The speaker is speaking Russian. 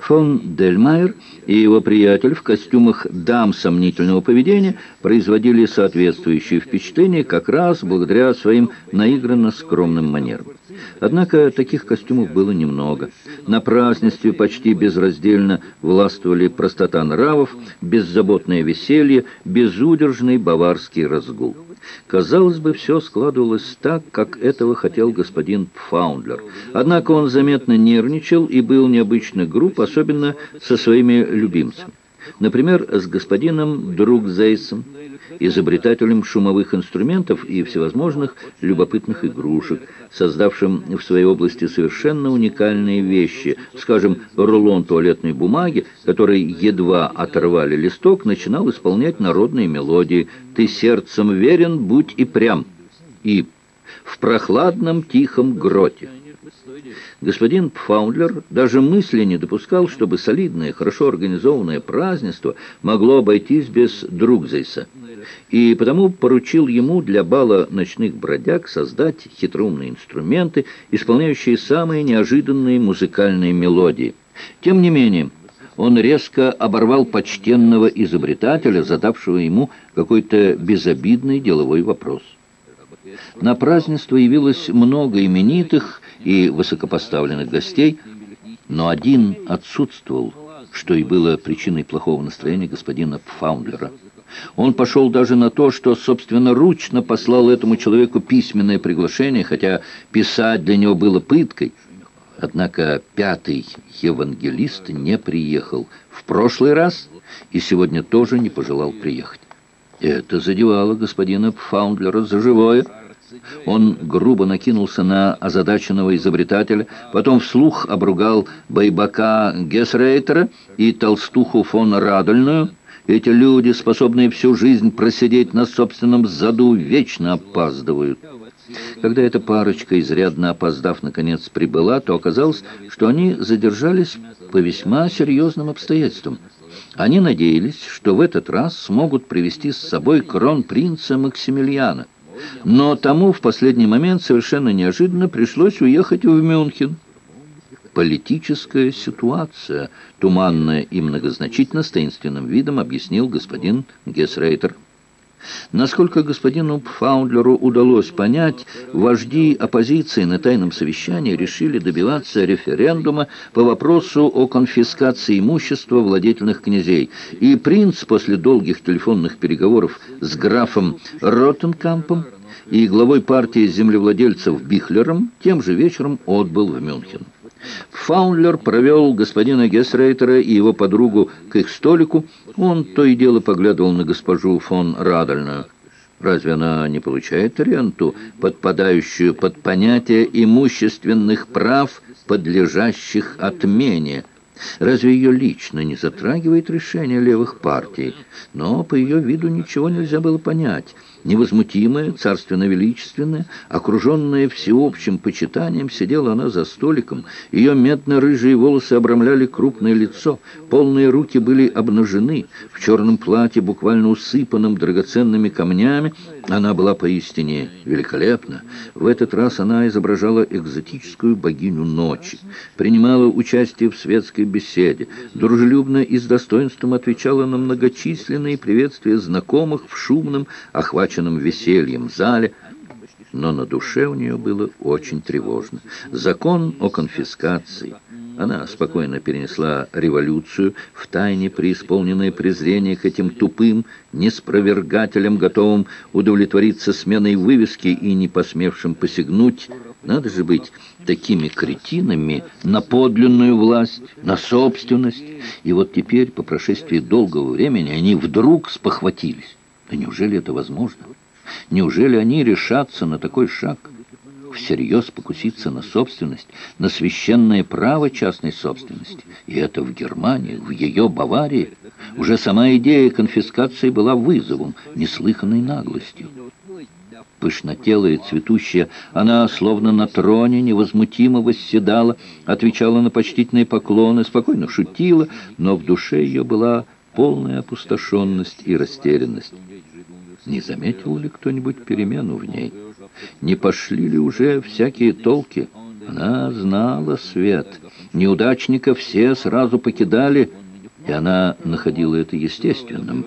Фон Дельмайер и его приятель в костюмах дам сомнительного поведения производили соответствующее впечатление как раз благодаря своим наигранно скромным манерам. Однако таких костюмов было немного. На празднестве почти безраздельно властвовали простота нравов, беззаботное веселье, безудержный баварский разгул. Казалось бы, все складывалось так, как этого хотел господин Пфаундлер. Однако он заметно нервничал и был необычно груб, особенно со своими любимцами. Например, с господином Другзейсом, изобретателем шумовых инструментов и всевозможных любопытных игрушек, создавшим в своей области совершенно уникальные вещи, скажем, рулон туалетной бумаги, который, едва оторвали листок, начинал исполнять народные мелодии «Ты сердцем верен, будь и прям» и «В прохладном тихом гроте». Господин Пфаундлер даже мысли не допускал, чтобы солидное, хорошо организованное празднество могло обойтись без Другзейса, и потому поручил ему для бала ночных бродяг создать хитроумные инструменты, исполняющие самые неожиданные музыкальные мелодии. Тем не менее, он резко оборвал почтенного изобретателя, задавшего ему какой-то безобидный деловой вопрос. На празднество явилось много именитых и высокопоставленных гостей, но один отсутствовал, что и было причиной плохого настроения господина Пфаундлера. Он пошел даже на то, что собственноручно послал этому человеку письменное приглашение, хотя писать для него было пыткой. Однако пятый евангелист не приехал в прошлый раз и сегодня тоже не пожелал приехать. Это задевало господина Пфаундлера за живое. Он грубо накинулся на озадаченного изобретателя, потом вслух обругал Байбака Гесрейтера и толстуху фон Радольную. Эти люди, способные всю жизнь просидеть на собственном заду, вечно опаздывают. Когда эта парочка, изрядно опоздав, наконец прибыла, то оказалось, что они задержались по весьма серьезным обстоятельствам. Они надеялись, что в этот раз смогут привести с собой кронпринца Максимилиана. Но тому в последний момент совершенно неожиданно пришлось уехать в Мюнхен. «Политическая ситуация», — туманно и многозначительно с таинственным видом объяснил господин Гесрейтер. Насколько господину Пфаундлеру удалось понять, вожди оппозиции на тайном совещании решили добиваться референдума по вопросу о конфискации имущества владетельных князей. И принц после долгих телефонных переговоров с графом Роттенкампом и главой партии землевладельцев Бихлером тем же вечером отбыл в Мюнхен. Фаунлер провел господина Гесрейтера и его подругу к их столику. Он то и дело поглядывал на госпожу фон Радольную. Разве она не получает ренту, подпадающую под понятие имущественных прав, подлежащих отмене? Разве ее лично не затрагивает решение левых партий? Но по ее виду ничего нельзя было понять. Невозмутимая, царственно-величественная, окруженная всеобщим почитанием, сидела она за столиком. Ее медно-рыжие волосы обрамляли крупное лицо, полные руки были обнажены. В черном платье, буквально усыпанном драгоценными камнями, она была поистине великолепна. В этот раз она изображала экзотическую богиню ночи, принимала участие в светской беседе, дружелюбно и с достоинством отвечала на многочисленные приветствия знакомых в шумном, охваченном весельем зале, но на душе у нее было очень тревожно. Закон о конфискации. Она спокойно перенесла революцию, втайне преисполненное презрение к этим тупым неспровергателям, готовым удовлетвориться сменой вывески и не посмевшим посягнуть. Надо же быть такими кретинами на подлинную власть, на собственность. И вот теперь, по прошествии долгого времени, они вдруг спохватились. Да неужели это возможно? Неужели они решатся на такой шаг? Всерьез покуситься на собственность, на священное право частной собственности. И это в Германии, в ее Баварии. Уже сама идея конфискации была вызовом, неслыханной наглостью. Пышнотелая цветущая, она, словно на троне, невозмутимо восседала, отвечала на почтительные поклоны, спокойно шутила, но в душе ее была полная опустошенность и растерянность. Не заметил ли кто-нибудь перемену в ней? Не пошли ли уже всякие толки? Она знала свет, неудачника все сразу покидали, и она находила это естественным.